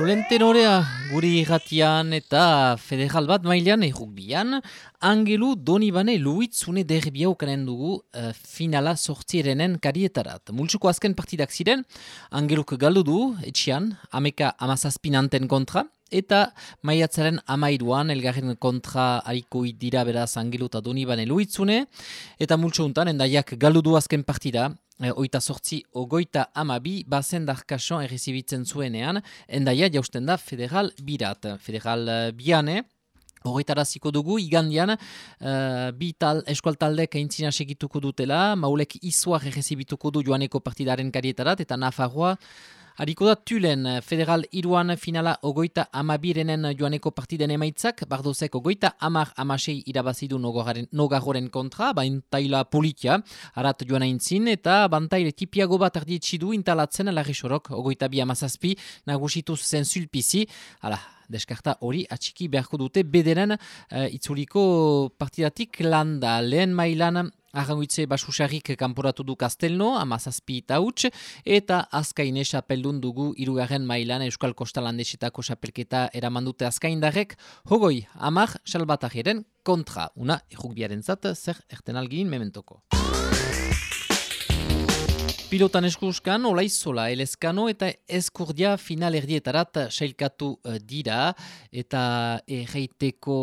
Kirolen tenorea guri irratian eta federal bat mailean errukbian, Angelu Donibane Luitzune derbia ukanen dugu uh, finala sortzierenen karietarat. Multsuko azken partidak ziren, Angeluk galdu du, etxian, ameka amazazpinanten kontra, eta maiatzaren amairuan elgarren kontra hariko dira beraz Angelu eta Donibane Luitzune, eta multsu untan, endaiak galdu du azken partida, oita sortzi ogoita amabi, bazen darkason errezibitzen zuenean, endaia jausten da federal birat, federal uh, biane, Horretaraziko dugu, igandian, uh, bi tal, eskual talde kaintzina segituko dutela, maulek izuak errezibituko du joaneko partidaren karietarat, eta Nafarroa, Hariko da Tulen, federal iruan finala ogoita amabirenen joaneko partiden emaitzak, bardozek ogoita amar amasei irabazidu nogarroren kontra, bain taila politia, arat joan aintzin, eta bantaile tipiago bat ardietxidu intalatzen larri sorok, ogoita bi amazazpi, nagusitu zen zulpizi, ala, deskarta hori atxiki beharko dute bederen uh, itzuliko partidatik landa. Lehen mailan Arranguitze basusarrik kanporatu du Kastelno, amazazpi eta huts, eta azkaine xapeldun dugu irugarren mailan Euskal Kostalandesetako xapelketa eramandute azkaindarek, hogoi, amar, salbatariren kontra, una errukbiaren zat, zer erten algin mementoko. Pilotan eskuskan, olaizola, elezkano eta eskurdia final erdietarat sailkatu uh, dira. Eta erreiteko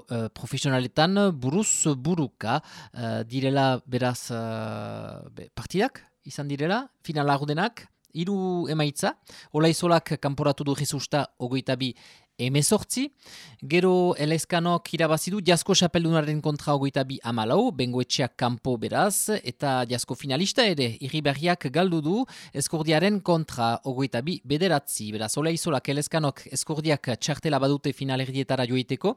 uh, profesionaletan buruz buruka uh, direla beraz uh, partidak izan direla, final agudenak, iru emaitza, olaizolak kanporatu du jesusta ogoitabi emezortzi, gero elezkanok irabazidu jasko xapeldunaren kontra ogoita bi amalau, bengoetxeak kanpo beraz, eta jasko finalista ere, irriberriak galdu du eskordiaren kontra ogoita bi bederatzi, beraz, ola izolak elezkanok eskordiak txartela badute finalerdietara joiteko,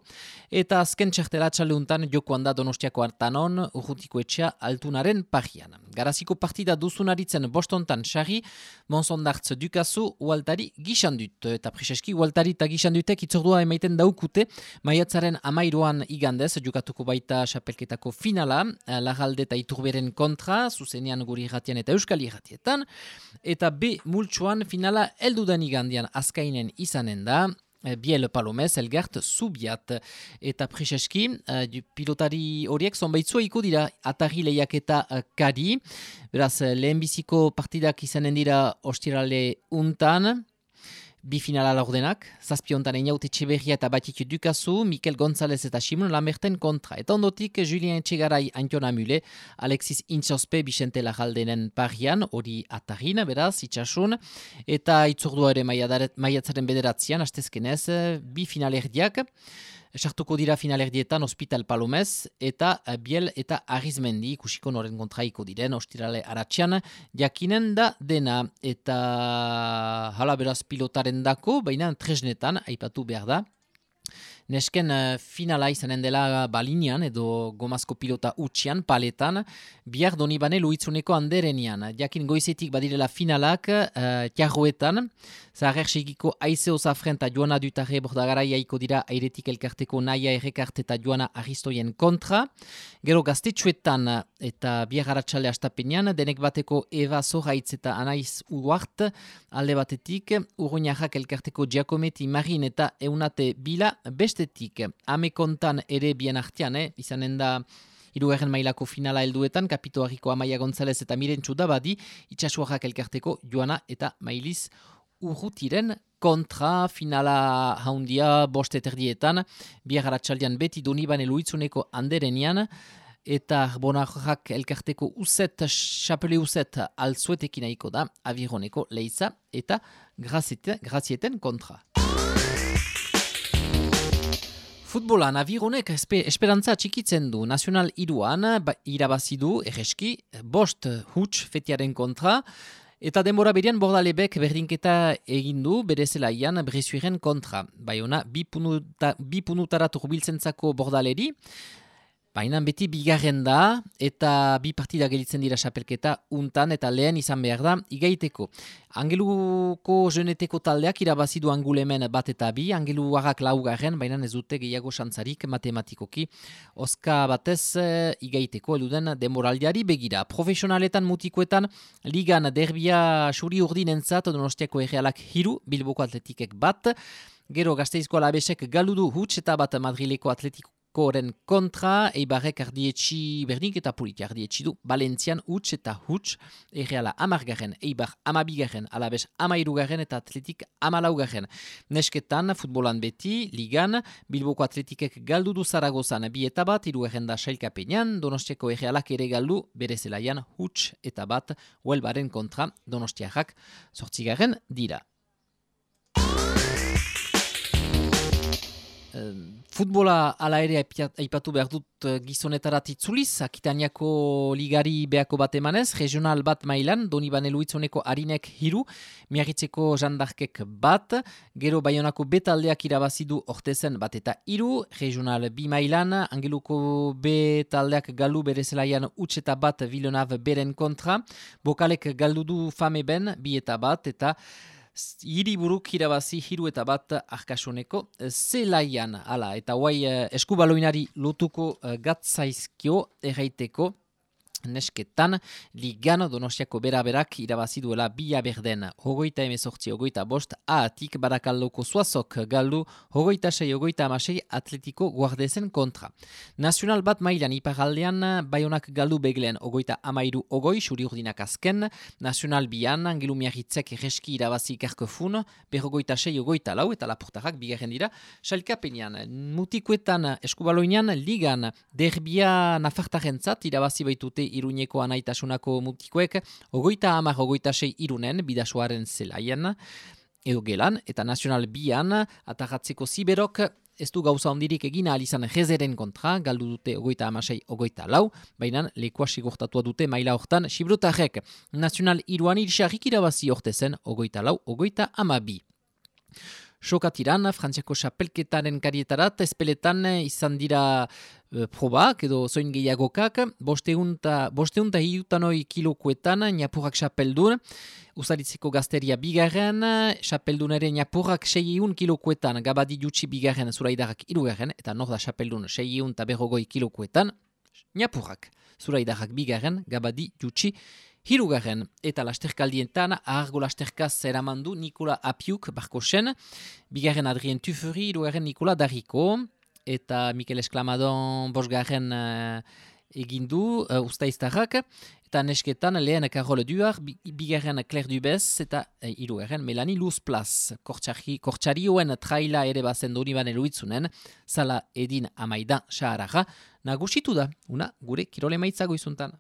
eta azken txartela txaleuntan joko handa donostiako hartanon, urrutiko etxea altunaren parian. Garaziko partida duzunaritzen bostontan xarri, monsondartz dukazu, ualtari gixandut, eta preseski ualtari eta gixandute batek itzordua emaiten daukute, maiatzaren amairuan igandez, jukatuko baita xapelketako finala, eh, lagalde eta iturberen kontra, zuzenean guri irratian eta euskal irratietan, eta B multsuan finala eldudan igandian azkainen izanen da, eh, Biel Palomez, Elgert, Zubiat eta Priseski, uh, pilotari horiek zonbaitzua iko dira atari lehiak eta uh, kari. Beraz, lehenbiziko partidak izanen dira ostirale untan, Bi finala laurdenak, zazpiontan eniaute Txeberria eta Batik Dukazu, Mikel González eta Simon Lamerten kontra. Eta ondotik, Julien Txegarai Antion Amule, Alexis Intzospe, Bixente Lajaldenen parian, hori atarin, beraz, itxasun, eta itzordua ere maiatzaren bederatzean, astezkenez, bi finalerdiak. Sartuko dira finalerdietan Hospital Palomez eta eh, Biel eta Arizmendi ikusiko noren kontraiko diren ostirale aratxean jakinen da dena eta hala beraz pilotaren dako, baina tresnetan aipatu behar da. Nesken uh, finala izanen dela balinian edo gomazko pilota utxian, paletan, bihar doni bane luitzuneko anderenian. Jakin goizetik badirela finalak uh, tiarroetan, zaharrer segiko aize osafren eta joana dutarre bordagarai aiko dira airetik elkarteko naia errekart eta joana aristoien kontra. Gero gaztetxuetan eta bihar haratxale astapenean, denek bateko Eva Zoraitz eta Anaiz Uart, alde batetik, urruñarrak elkarteko Giacometti Marin eta Eunate Bila, best bestetik, amekontan ere bien artean, eh? izanen da irugarren mailako finala helduetan, kapitoariko Amaia González eta Mirentxu da badi, itxasuarrak elkarteko joana eta mailiz urrutiren kontra finala haundia bost eterdietan, biar haratsaldian beti doniban eluitzuneko anderenian, eta bonarrak elkarteko uzet, xapele uzet alzuetekin aiko da, avironeko leiza eta grazieten kontra. Futbolan avironek esperantza txikitzen du. Nazional iruan ba, irabazidu erreski bost huts fetiaren kontra. Eta denbora berian bordalebek berdinketa egindu bere zelaian brezuiren kontra. Bai ona, bi, punuta, bi punutarat rubiltzen zako bordaleri Baina beti bigarren da eta bi partida gelitzen dira xapelketa untan eta lehen izan behar da igaiteko. Angeluko jeneteko taldeak irabazidu angulemen bat eta bi, angelu harrak laugarren, baina ez dute gehiago santzarik matematikoki. Oska batez e, igaiteko eluden demoraldiari begira. Profesionaletan mutikoetan ligan derbia suri urdin entzat donostiako errealak hiru, bilboko atletikek bat. Gero gazteizko alabesek galudu huts eta bat madrileko atletiko Koren kontra, eibarrek ardietxi bernik eta polit ardietxi du, Balentzian huts eta huts, erreala amargarren, eibar amabigarren, alabez amairugarren eta atletik amalaugarren. Nesketan, futbolan beti, ligan, Bilboko atletikek galdu du zaragozan bi eta bat, irugarren da sailkapenean, donostiako errealak ere galdu, bere zelaian huts eta bat, huelbaren kontra, donostiakak sortzigarren dira. Futbola ala ere aipatu behar dut eh, gizonetarat itzuliz, Akitaniako ligari beako bat emanez, regional bat mailan, doni baneluitzoneko harinek hiru, miagitzeko jandarkek bat, gero baionako betaldeak irabazidu ortezen bat eta hiru, regional bi mailan, angeluko betaldeak galu bere zelaian utxeta bat Villeneuve beren kontra, bokalek galdudu fame ben, bi eta bat, eta hiriburuk irabazi hiru eta bat arkasoneko zelaian ala eta guai eh, eskubaloinari lotuko eh, gatzaizkio erraiteko nesketan ligan donostiako bera-berak irabaziduela bia berden hogoita emezortzi hogoita bost aatik barakaldoko zuazok galdu hogoita sei hogoita amasei atletiko guardezen kontra. Nacional bat mailan iparaldean baionak galdu beglean hogoita amairu hogoi suri urdinak azken, Nacional bian angelu miarritzek reski irabazi karkofun, berrogoita sei hogoita lau eta laportarrak bigarren dira, salkapenean mutikuetan eskubaloinean ligan derbia nafartaren zat irabazi baitute iruñeko anaitasunako mutikoek, ogoita hamar ogoita sei irunen, bidasoaren zelaien, edo gelan, eta nazional bian, atagatzeko ziberok, ez du gauza ondirik egina alizan jezeren kontra, galdu dute ogoita amasei ogoita lau, baina lekoa sigurtatua dute maila hortan, sibrotarek, nazional iruan irxarrik irabazi ortezen ogoita lau, ogoita amabi. Sokatiran, Frantziako xapelketaren karietarat, espeletan izan dira e, probak edo zoin gehiagokak, bosteunta, bosteunta hiutanoi kilokoetan, niapurrak xapeldun, usaritzeko gazteria bigarren, xapeldun ere niapurrak seiun kilokoetan, gabadi jutsi bigarren, zuraidarak irugarren, eta nor da xapeldun seiun eta berrogoi kilokoetan, niapurrak, zuraidarak bigarren, gabadi jutsi Hirugarren eta lasterkaldientan ahargo lasterkaz eramandu Nikola Apiuk barkosen, bigarren Adrien Tufuri, hirugarren Nikola Dariko, eta Mikel Esklamadon bosgarren uh, egindu uh, ustaiztarrak, eta nesketan lehen Karol Duar, bigarren Claire Dubez, eta uh, hirugarren Melanie Luz Plaz. Kortxarioen traila ere bazen doni bane luitzunen, zala edin amaidan xaharra, nagusitu da, una gure kirole maitzago izuntan.